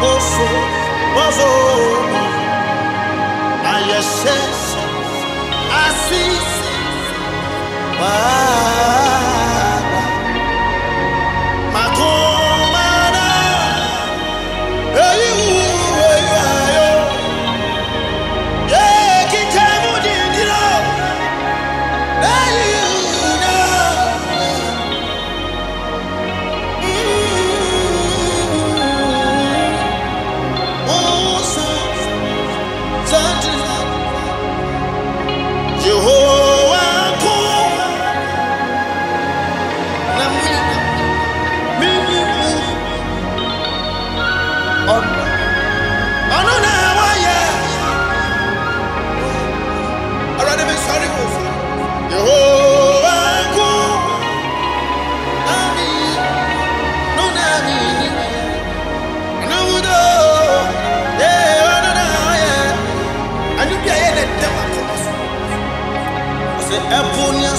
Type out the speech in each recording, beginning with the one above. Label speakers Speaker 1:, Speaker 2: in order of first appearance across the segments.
Speaker 1: oh oso ayeshe asis. Wow. Ah.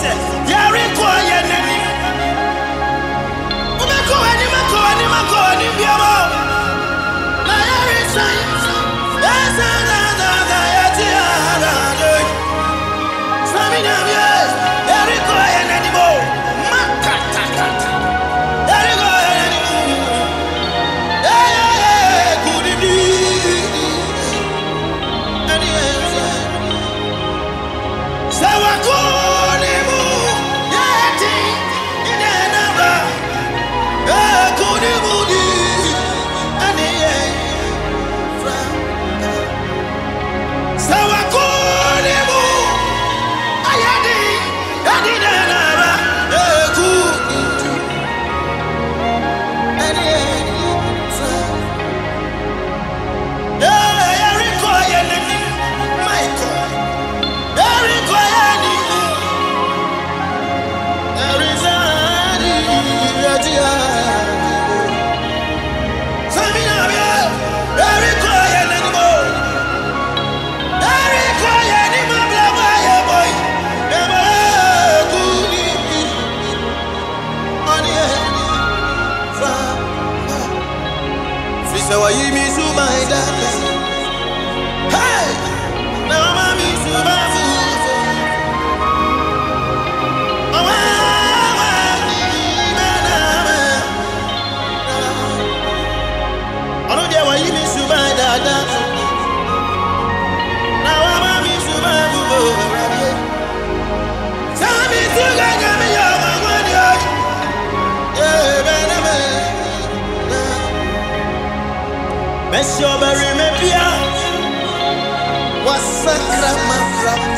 Speaker 1: said what's obere mebia Wasakra makrama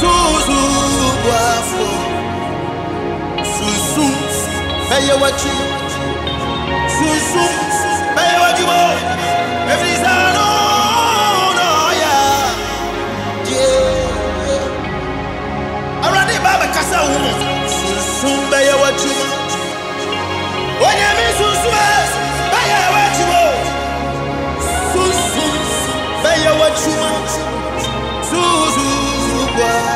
Speaker 1: suzu bwafo susu eyewachi susu. world.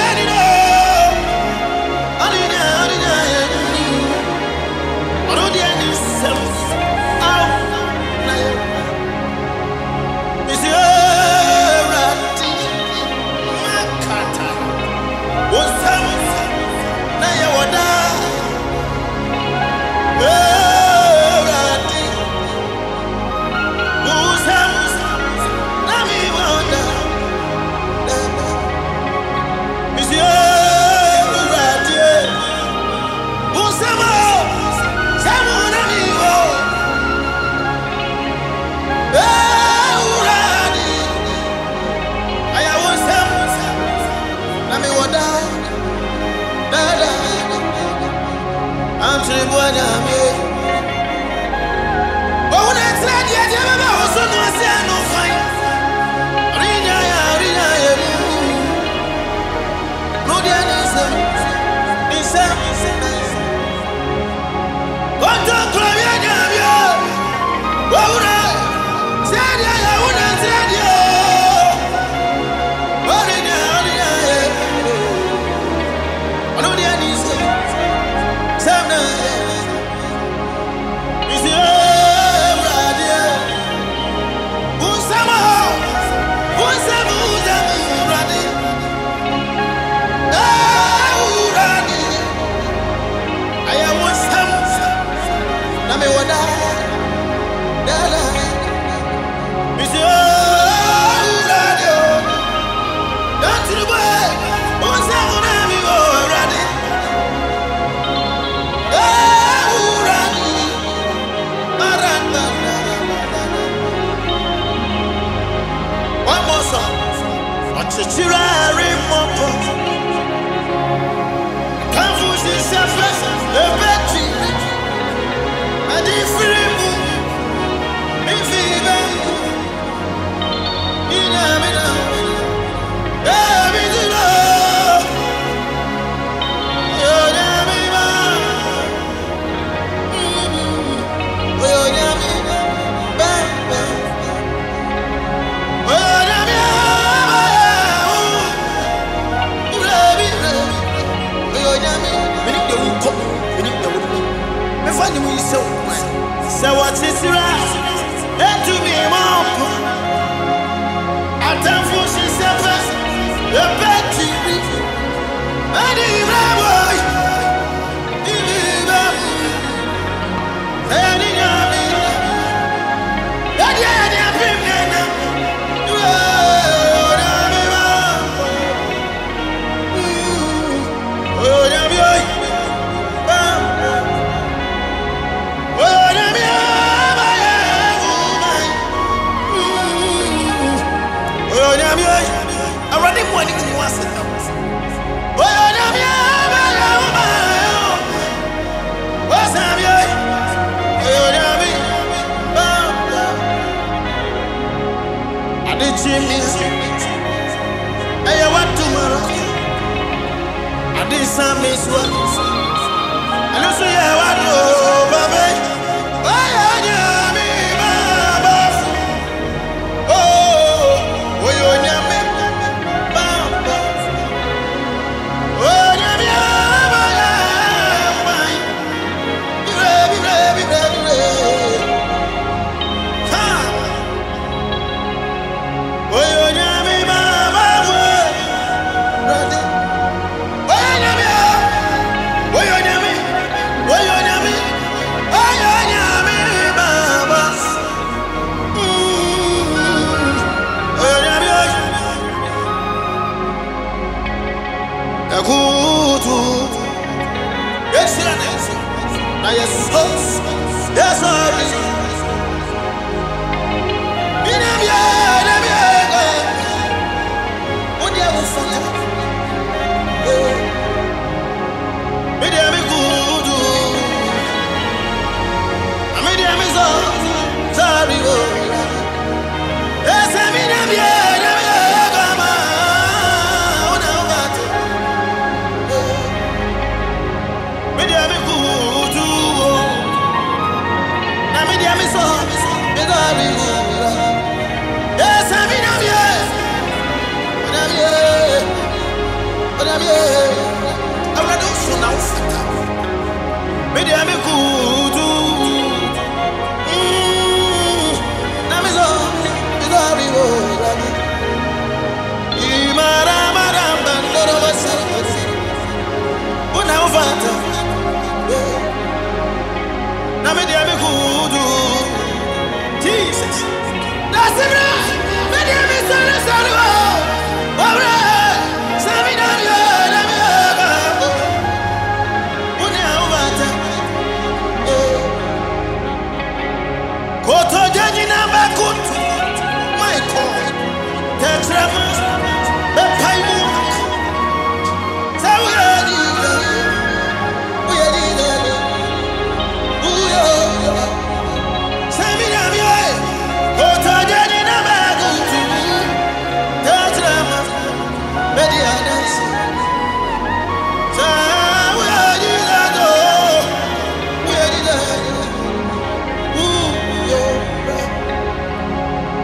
Speaker 1: 是我的命。you right. sɛ wɔte sira ɛtumi ma ɔpo atamfo hyehyɛ pɛ ɛbɛ tiri ɛne Jesus. That's it,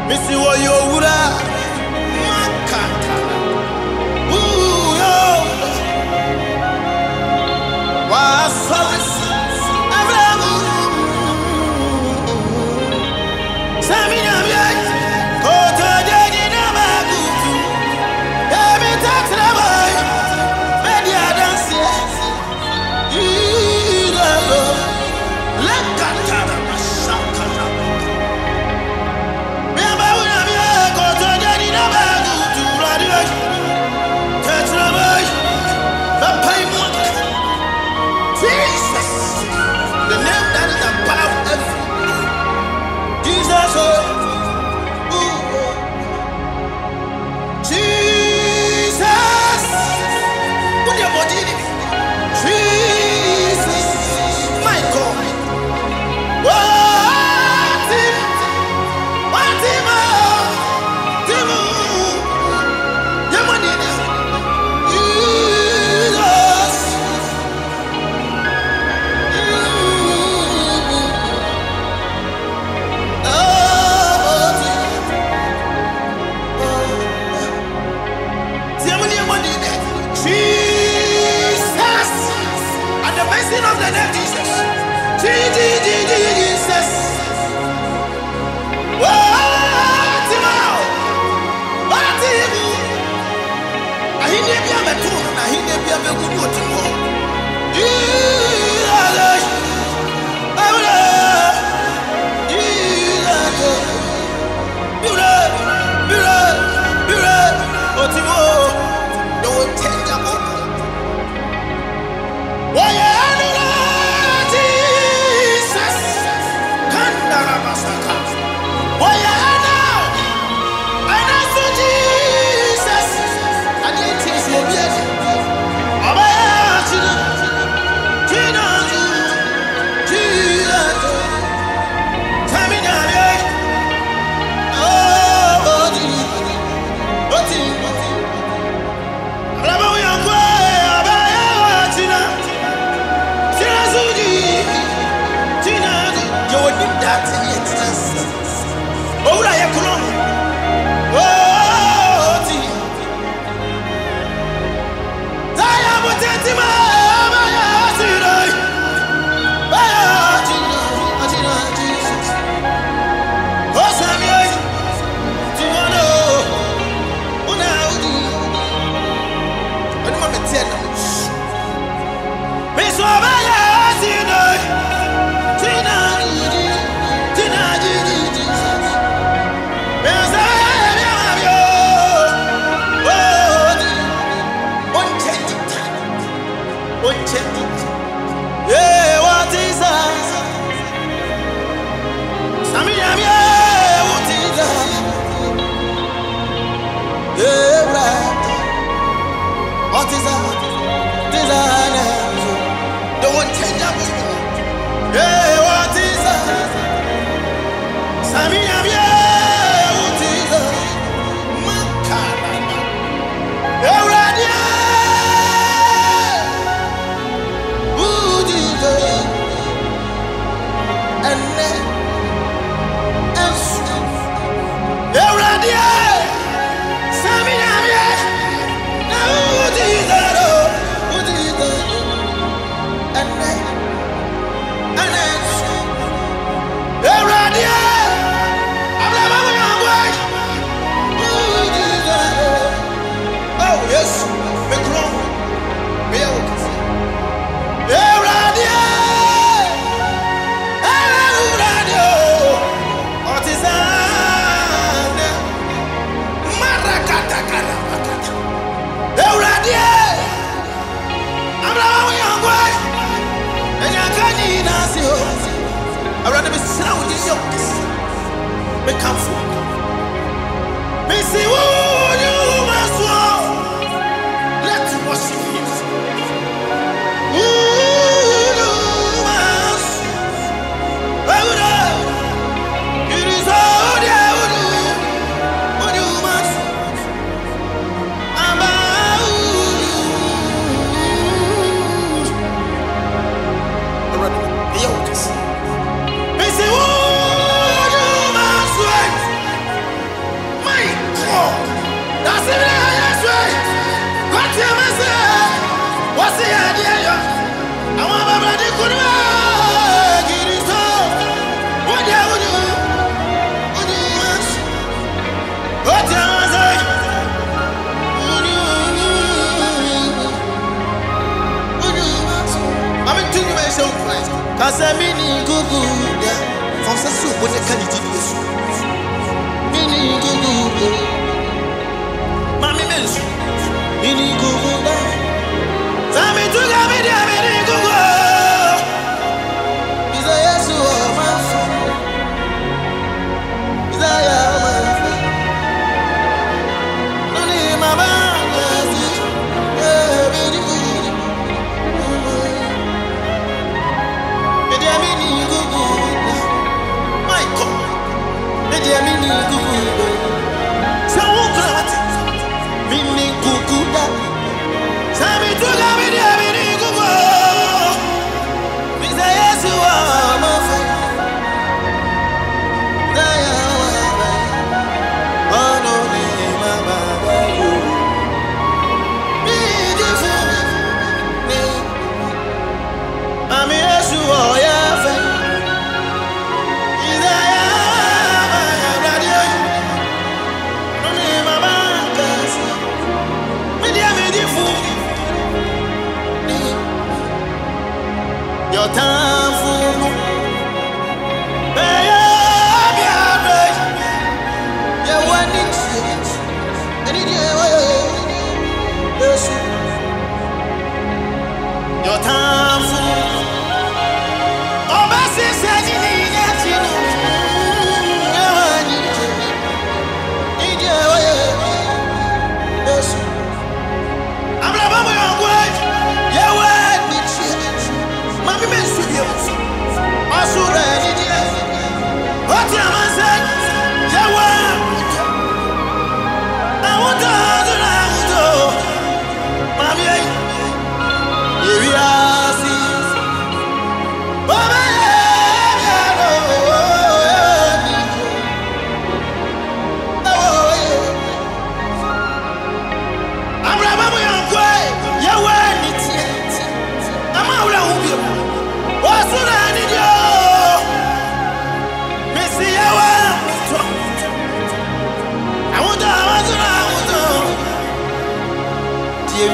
Speaker 1: misiwɔ yowura.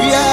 Speaker 1: Deɛ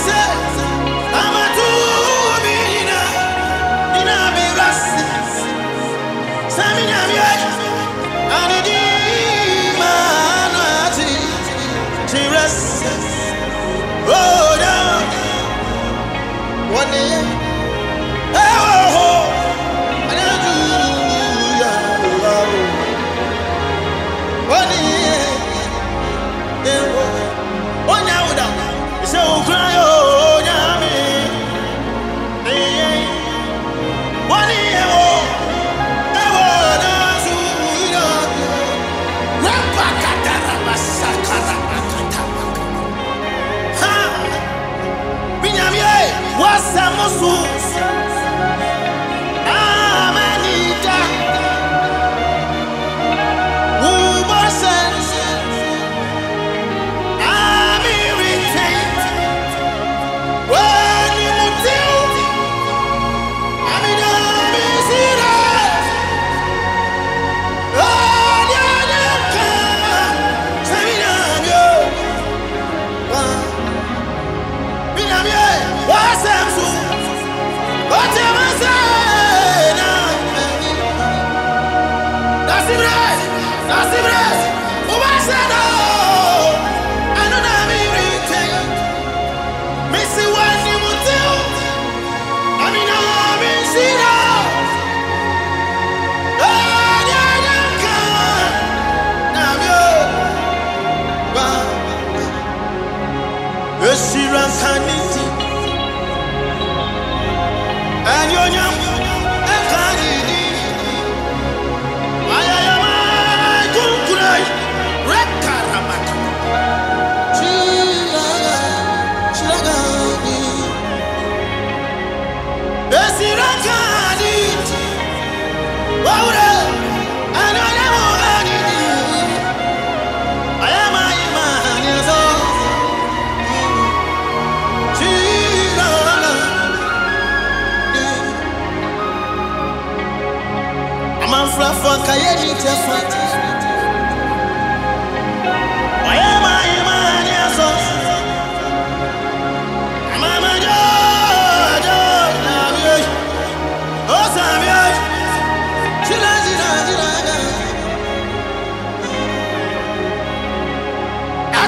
Speaker 1: one fɔ ka ye nin cɛ fɔ. Wa ye maa ye maa ni a sɔn. Mama joojo nabiyo yi, o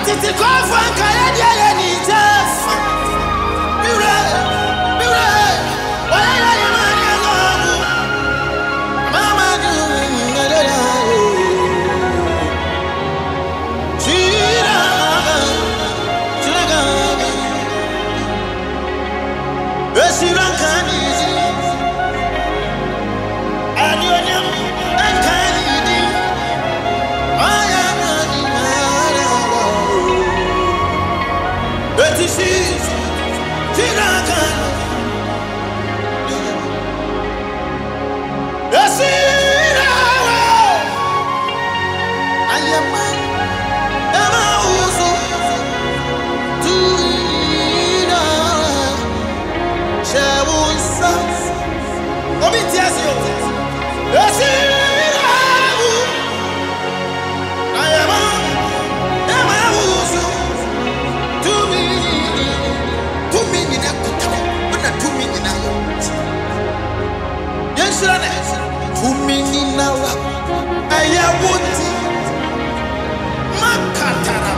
Speaker 1: ti ti kɔ fɔ. nawa ɛyɛ wo ti makatara.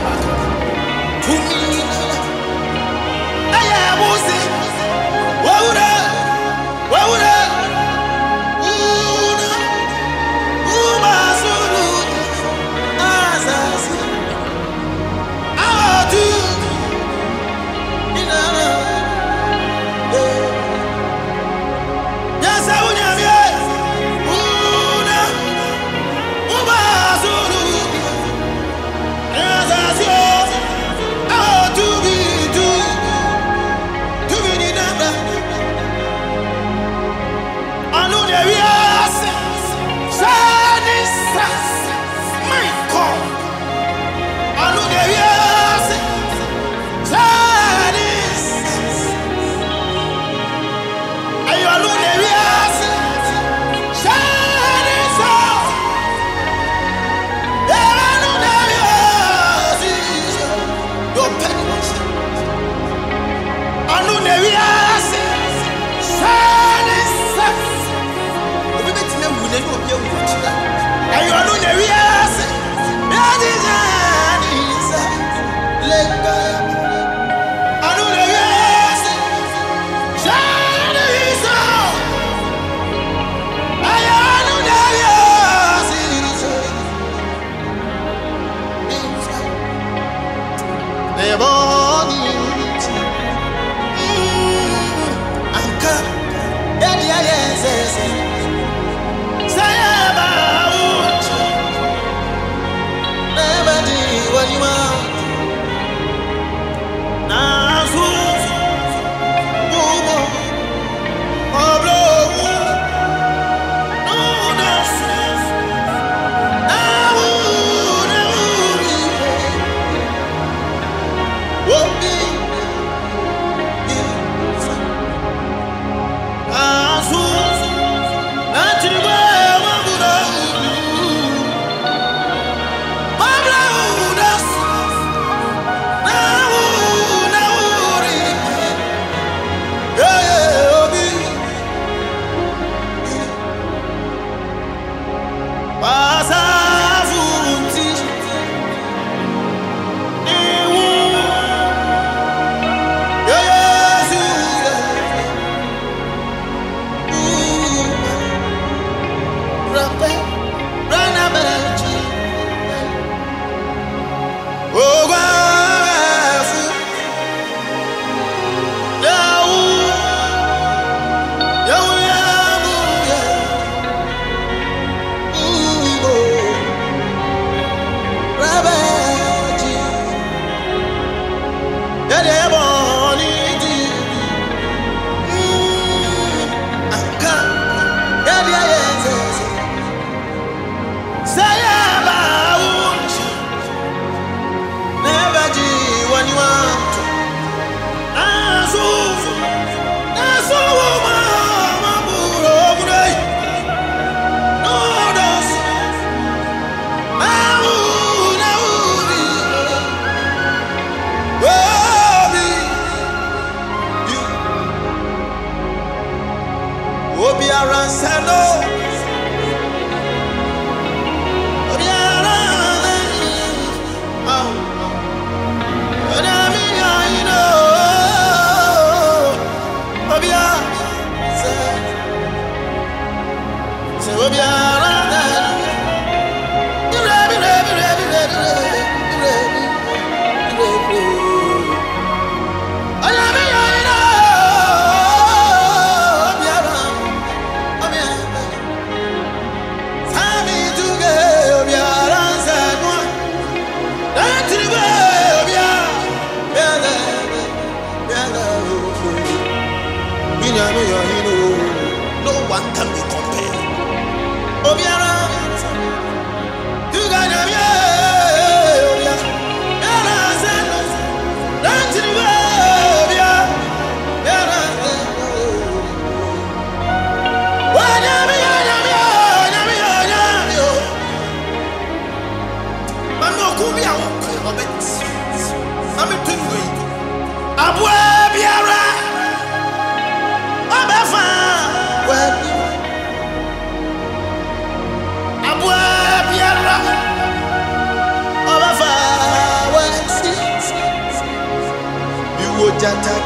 Speaker 1: Nigeria!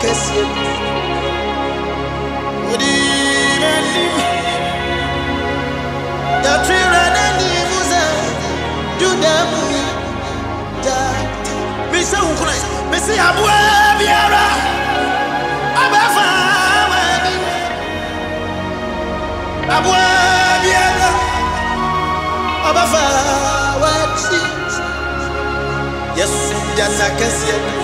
Speaker 1: Bi. Odi m'anim. Bi.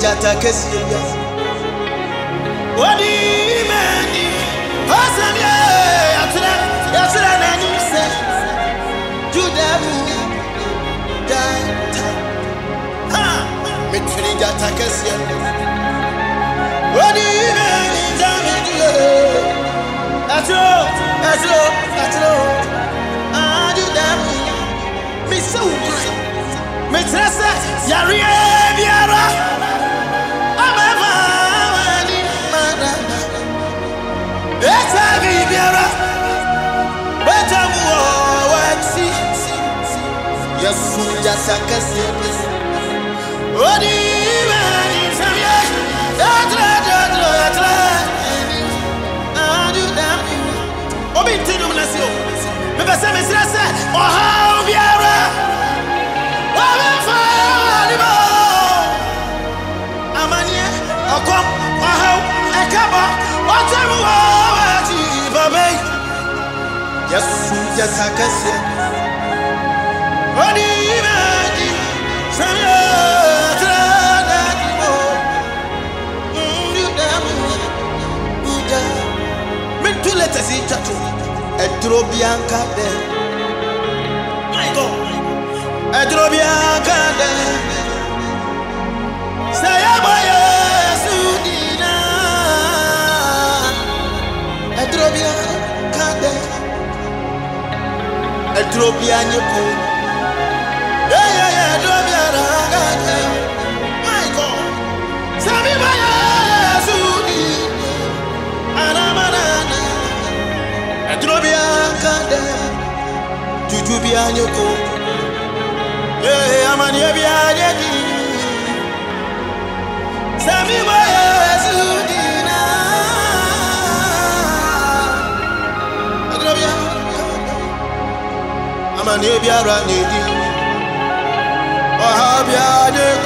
Speaker 1: jata kesi ya. Wadi meni ya Zami juda. Yatra. Yatra. Yatra. Ah, obi nti nom na si o mepɛ sɛ mesrɛ sɛ ɔhaw biara wɔmemfa awurade ma amanneɛ ɔkɔm ɔhaw ɛkabɔ ɔtam wɔ wɔakyi babɛi yɛsu yɛsa kɛseɛ ɔde magi sɛmeɛ too late as he chat tún lè tẹ̀sí jàtò. Ẹ̀dúró bí a ń ká dẹ̀. My God. Ẹ̀dúró bí a ń ká dẹ̀. Sayaba Yesu dina Edrobia kade Edrobia Jujubia nyepo Yeah amani ebia yedi Sami wa Yesu dina. Agrobia. Amani biara nedi. Oha biara ko. Say wa Yesu dina.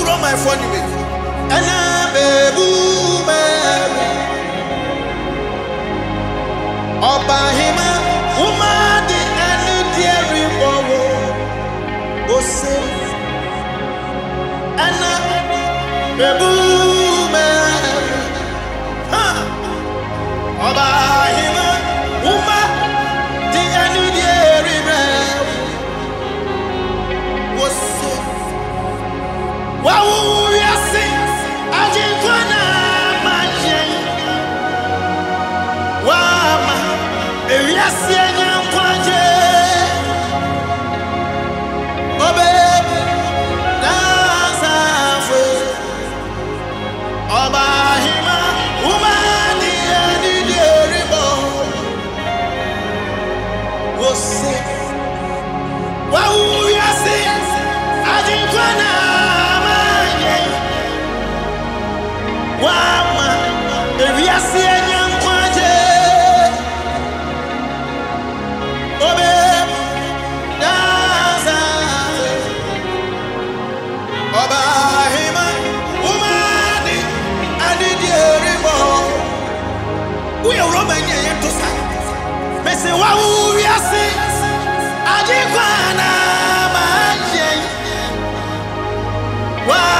Speaker 1: will run my phone away. ẹnà bèbú bẹ́ẹ̀rù ọba hima huma di ẹni díẹ̀ rí bọ̀wọ̀ ó ṣe ẹnà bèbú. woyɛ rɔba nyɛ yɛ to sa mɛsɛ wa wo wiase ade kwana ma nkyɛn waa.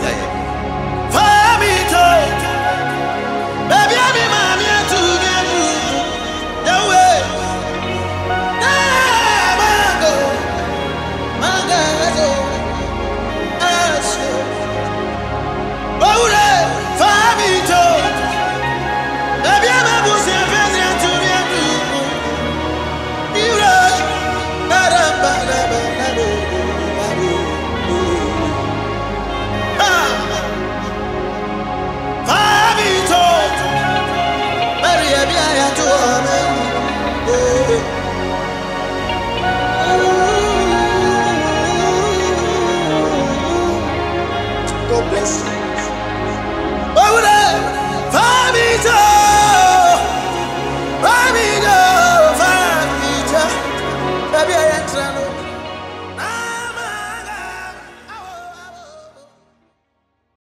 Speaker 1: Awurade